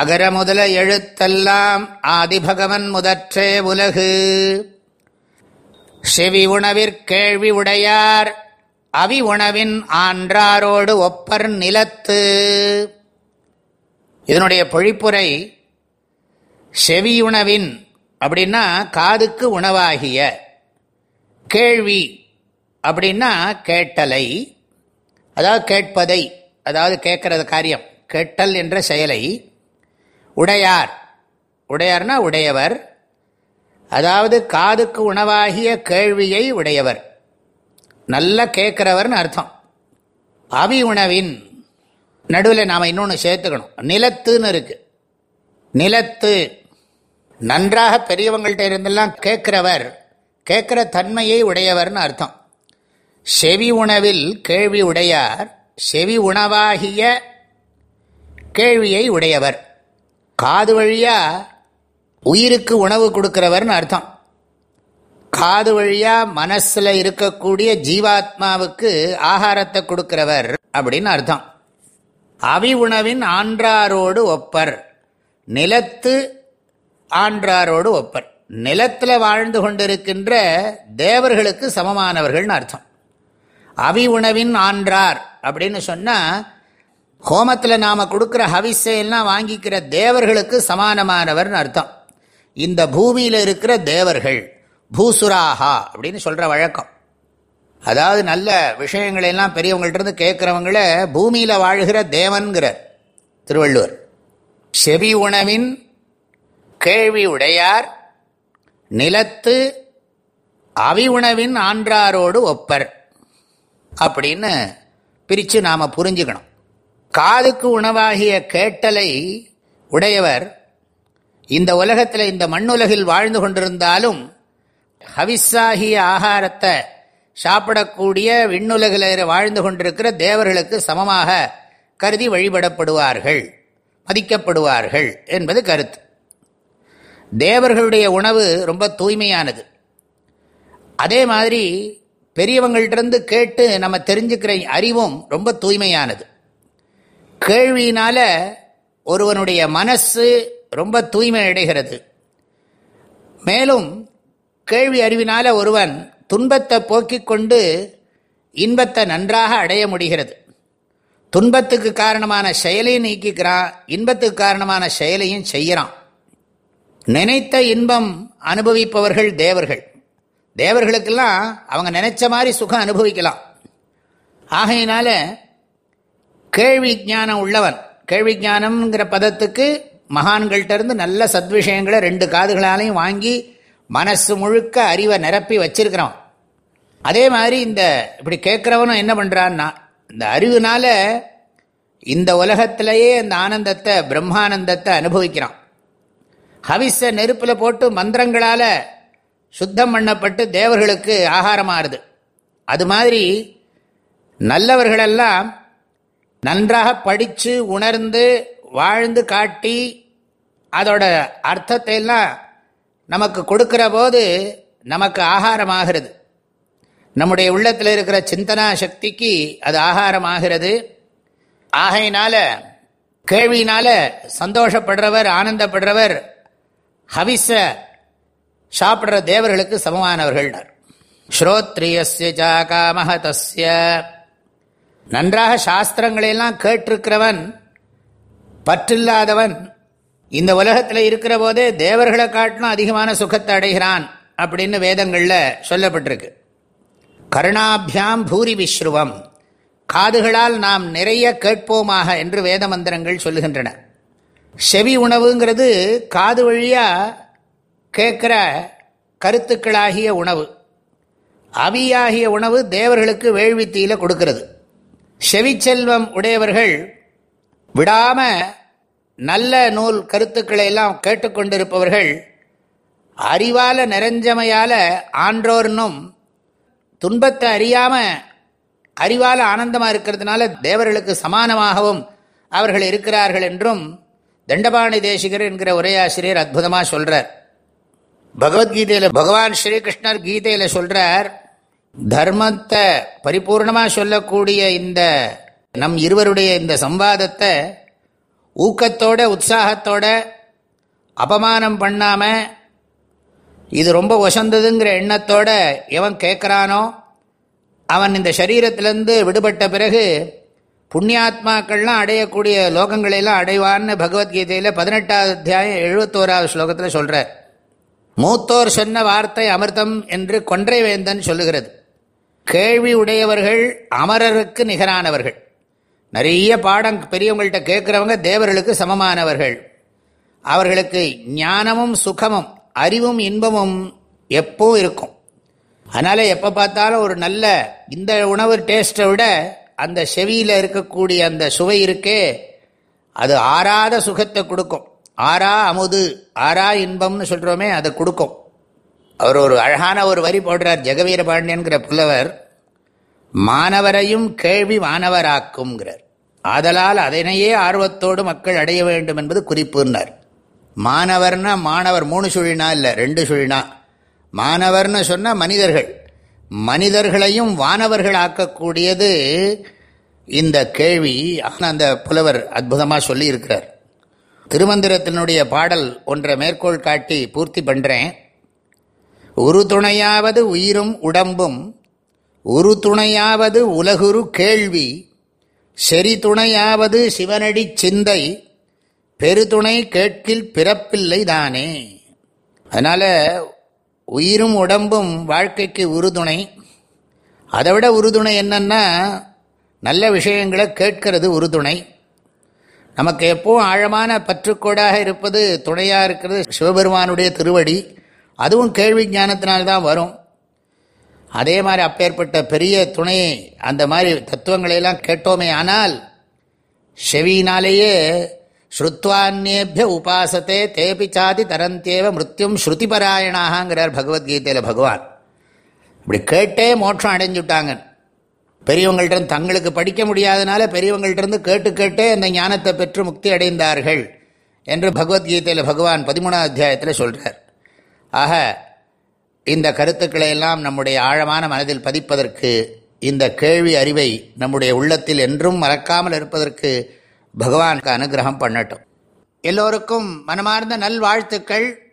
அகர முதல எழுத்தெல்லாம் ஆதிபகவன் முதற்றே உலகு. செவி உணவிற்கேள்வி உடையார் அவி உணவின் ஆன்றாரோடு ஒப்பர் நிலத்து. இதனுடைய பொழிப்புரை செவியுணவின் அப்படின்னா காதுக்கு உணவாகிய கேள்வி அப்படின்னா கேட்டலை அதாவது கேட்பதை அதாவது கேட்கறது காரியம் கேட்டல் என்ற செயலை உடையார். உடையார்னா உடையவர். அதாவது காதுக்கு உணவாகிய கேள்வியை உடையவர். நல்ல கேட்கிறவர்னு அர்த்தம். அவி உணவின் நடுவில் நாம் இன்னொன்று சேர்த்துக்கணும். நிலத்துன்னு இருக்கு. நிலத்து. நன்றாக பெரியவங்கள்ட்ட இருந்தெல்லாம் கேட்கிறவர் கேட்கிற தன்மையை உடையவர்னு அர்த்தம். செவி உணவில் கேள்வி உடையார் செவி உணவாகிய கேள்வியை உடையவர். காது வழியாக உயிருக்கு உணவு கொடுக்கிறவர்னு அர்த்தம். காது வழியா மனசில் இருக்கக்கூடிய ஜீவாத்மாவுக்கு ஆகாரத்தை கொடுக்கிறவர் அப்படின்னு அர்த்தம். அவி உணவின் ஆன்றாரோடு ஒப்பர். நிலத்து ஆன்றாரோடு ஒப்பர். நிலத்தில் வாழ்ந்து கொண்டிருக்கின்ற தேவர்களுக்கு சமமானவர்கள்னு அர்த்தம். அவி உணவின் ஆன்றார் அப்படின்னு சொன்னால் ஹோமத்தில் நாம் கொடுக்குற ஹவிசையெல்லாம் வாங்கிக்கிற தேவர்களுக்கு சமானமானவர்னு அர்த்தம். இந்த பூமியில் இருக்கிற தேவர்கள் பூசுராகா அப்படின்னு சொல்கிற வழக்கம். அதாவது நல்ல விஷயங்களெல்லாம் பெரியவங்கள்ட்ட கேட்குறவங்கள பூமியில் வாழ்கிற தேவன்கிறார் திருவள்ளுவர். செவி உணவின் கேள்வி உடையார் நிலத்து அவி உணவின் ஆன்றாரோடு ஒப்பர். அப்படின்னு பிரித்து நாம் புரிஞ்சுக்கணும். காதுக்கு உணவாகிய கேட்டலை உடையவர் இந்த உலகத்தில் இந்த மண்ணுலகில் வாழ்ந்து கொண்டிருந்தாலும் ஹவிஸாகிய ஆகாரத்தை சாப்பிடக்கூடிய விண்ணுலகில் வாழ்ந்து கொண்டிருக்கிற தேவர்களுக்கு சமமாக கருதி வழிபடப்படுவார்கள் மதிக்கப்படுவார்கள் என்பது கருத்து. தேவர்களுடைய உணவு ரொம்ப தூய்மையானது. அதே மாதிரி பெரியவங்கள்டிருந்து கேட்டு நம்ம தெரிஞ்சுக்கிற அறிவும் ரொம்ப தூய்மையானது. கேள்வியினால ஒருவனுடைய மனசு ரொம்ப தூய்மை அடைகிறது மேலும் கேள்வி அறிவினால ஒருவன் துன்பத்தை போக்கிக் கொண்டு இன்பத்தை நன்றாக அடைய முடிகிறது. துன்பத்துக்கு காரணமான செயலையும் நீக்கிக்கிறான் இன்பத்துக்கு காரணமான செயலையும் செய்கிறான். நினைத்த இன்பம் அனுபவிப்பவர்கள் தேவர்கள். தேவர்களுக்கெல்லாம் அவங்க நினைச்ச மாதிரி சுகம் அனுபவிக்கலாம். ஆகையினால கேள்வி ஞானம் உள்ளவன் கேள்வி ஜானம்ங்கிற பதத்துக்கு மகான்கள்ட்டேருந்து நல்ல சத்விஷயங்களை ரெண்டு காதுகளாலையும் வாங்கி மனசு முழுக்க அறிவை நிரப்பி வச்சிருக்கிறவன் அதே மாதிரி இந்த இப்படி கேட்குறவனும் என்ன பண்ணுறான்னா இந்த அறிவுனால இந்த உலகத்திலேயே அந்த ஆனந்தத்தை பிரம்மானந்தத்தை அனுபவிக்கிறான். ஹவிஸை நெருப்பில் போட்டு மந்திரங்களால் சுத்தம் பண்ணப்பட்டு தேவர்களுக்கு ஆகாரமாகுது அது மாதிரி நல்லவர்களெல்லாம் நன்றாக படித்து உணர்ந்து வாழ்ந்து காட்டி அதோட அர்த்தத்தை எல்லாம் நமக்கு கொடுக்கிற போது நமக்கு ஆகாரமாகிறது. நம்முடைய உள்ளத்தில் இருக்கிற சிந்தனா சக்திக்கு அது ஆகாரமாகிறது. ஆகையினால கேள்வியினால சந்தோஷப்படுறவர் ஆனந்தப்படுறவர் ஹவிச சாப்பிட்ற தேவர்களுக்கு சமமானவர்கள் ஸ்ரோத்ரியஸ்ய சாகாமஹதஸ்ய நன்றாக சாஸ்திரங்களையெல்லாம் கேட்டிருக்கிறவன் பற்றில்லாதவன் இந்த உலகத்தில் இருக்கிற போதே தேவர்களை காட்டிலும் அதிகமான சுகத்தை அடைகிறான் அப்படின்னு வேதங்களில் சொல்லப்பட்டிருக்கு. கருணாபியாம் பூரி விஸ்ருவம் காதுகளால் நாம் நிறைய கேட்போமாக என்று வேத மந்திரங்கள் சொல்லுகின்றன. செவி உணவுங்கிறது காது வழியாக கேட்குற கருத்துக்களாகிய உணவு. அவியாகிய உணவு தேவர்களுக்கு வேள்வித்தியில் கொடுக்கிறது. செவிச்செல்வம் உடையவர்கள் விடாம நல்ல நூல் கருத்துக்களை எல்லாம் கேட்டுக்கொண்டிருப்பவர்கள் அறிவால நிறைஞ்சமையால ஆன்றோர்னும் துன்பத்தை அறியாம அறிவால ஆனந்தமாக இருக்கிறதுனால தேவர்களுக்கு சமானமாகவும் அவர்கள் இருக்கிறார்கள் என்றும் தண்டபாணி தேசிகர் என்கிற உரையாசிரியர் அற்புதமாக சொல்கிறார் பகவத்கீதையில் பகவான் ஸ்ரீகிருஷ்ணர் கீதையில் சொல்கிறார் தர்மத்தை பரிபூர்ணமாக சொல்லக்கூடிய இந்த நம் இருவருடைய இந்த சம்வாதத்தை ஊக்கத்தோட உற்சாகத்தோட அபமானம் பண்ணாமல் இது ரொம்ப வசந்ததுங்கிற எண்ணத்தோட எவன் கேட்குறானோ அவன் இந்த சரீரத்திலேருந்து விடுபட்ட பிறகு புண்ணியாத்மாக்கள்லாம் அடையக்கூடிய லோகங்களெல்லாம் அடைவான்னு பகவத்கீதையில் பதினெட்டாவது அத்தியாயம் எழுபத்தோராவது ஸ்லோகத்தில் சொல்கிறார் மூத்தோர் சொன்ன வார்த்தை அமிர்தம் என்று கொன்றை வேந்தன் சொல்லுகிறது. கேள்வி உடையவர்கள் அமரருக்கு நிகரானவர்கள். நிறைய பாடம் பெரியவங்கள்ட்ட கேட்குறவங்க தேவர்களுக்கு சமமானவர்கள். அவர்களுக்கு ஞானமும் சுகமும் அறிவும் இன்பமும் எப்போ இருக்கும். அதனால் எப்போ பார்த்தாலும் ஒரு நல்ல இந்த உணவு டேஸ்ட்டை விட அந்த செவியில் இருக்கக்கூடிய அந்த சுவை இருக்கே அது ஆறாத சுகத்தை கொடுக்கும். ஆறா அமுது ஆறா இன்பம்னு சொல்கிறோமே அதை கொடுக்கும். அவர் ஒரு அழகான ஒரு வரி போடுறார் ஜெகவீர பாண்டியன்கிற புலவர் மாணவரையும் கேள்வி மாணவராக்கும்ங்கிறார். ஆதலால் அதனையே ஆர்வத்தோடு மக்கள் அடைய வேண்டும் என்பது குறிப்புன்னார். மாணவர்னா மாணவர் மூணு சுழினா இல்லை ரெண்டு சுழினா? மாணவர்னு சொன்னால் மனிதர்கள். மனிதர்களையும் வானவர்கள் ஆக்கக்கூடியது இந்த கேள்வி அந்த புலவர் அற்புதமாக சொல்லியிருக்கிறார். திருமந்திரத்தினுடைய பாடல் ஒன்றை மேற்கோள் காட்டி பூர்த்தி பண்ணுறேன் ஒரு துணையாவது உயிரும் உடம்பும் ஒரு துணையாவது உலகுரு கேள்வி செறி துணையாவது சிவனடி சிந்தை பெருதுணை கேட்கில் பிறப்பில்லை தானே. அதனால் உயிரும் உடம்பும் வாழ்க்கைக்கு உறுதுணை அதை விட உறுதுணை என்னன்னா நல்ல விஷயங்களை கேட்கிறது உறுதுணை நமக்கு எப்போவும் ஆழமான பற்றுக்கோடாக இருப்பது துணையாக இருக்கிறது சிவபெருமானுடைய திருவடி. அதுவும் கேள்வி ஞானத்தினால்தான் வரும். அதே மாதிரி அப்பேற்பட்ட பெரிய துணையை அந்த மாதிரி தத்துவங்களையெல்லாம் கேட்டோமே ஆனால் செவியினாலேயே ஸ்ருத்வான்யேபிய உபாசத்தே தேபி சாதி தரந்தேவ மிருத்யும் ஸ்ருதிபராயணாங்கிறார் பகவத்கீதையில் பகவான். இப்படி கேட்டே மோட்சம் அடைஞ்சுட்டாங்க. பெரியவங்கள்ட்ட தங்களுக்கு படிக்க முடியாதனால பெரியவங்கள்ட்ட கேட்டு கேட்டே அந்த ஞானத்தை பெற்று முக்தி அடைந்தார்கள் என்று பகவத்கீதையில் பகவான் பதிமூணாம் அத்தியாயத்தில் சொல்கிறார் ஆக இந்த கருத்துக்களை எல்லாம் நம்முடைய ஆழமான மனதில் பதிப்பதற்கு இந்த கேள்வி அறிவை நம்முடைய உள்ளத்தில் என்றும் மறக்காமல் இருப்பதற்கு பகவானுக்கு அனுகிரகம் பண்ணட்டும். எல்லோருக்கும் மனமார்ந்த நல்வாழ்த்துக்கள்.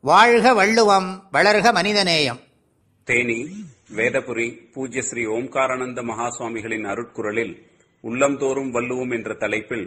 வாழ்க வள்ளுவம் வளர்க மனிதநேயம். தேனி வேதபுரி பூஜ்ய ஸ்ரீ ஓம்காரானந்த மகாசுவாமிகளின் அருட்குரலில் உள்ளம்தோறும் வள்ளுவோம் என்ற தலைப்பில்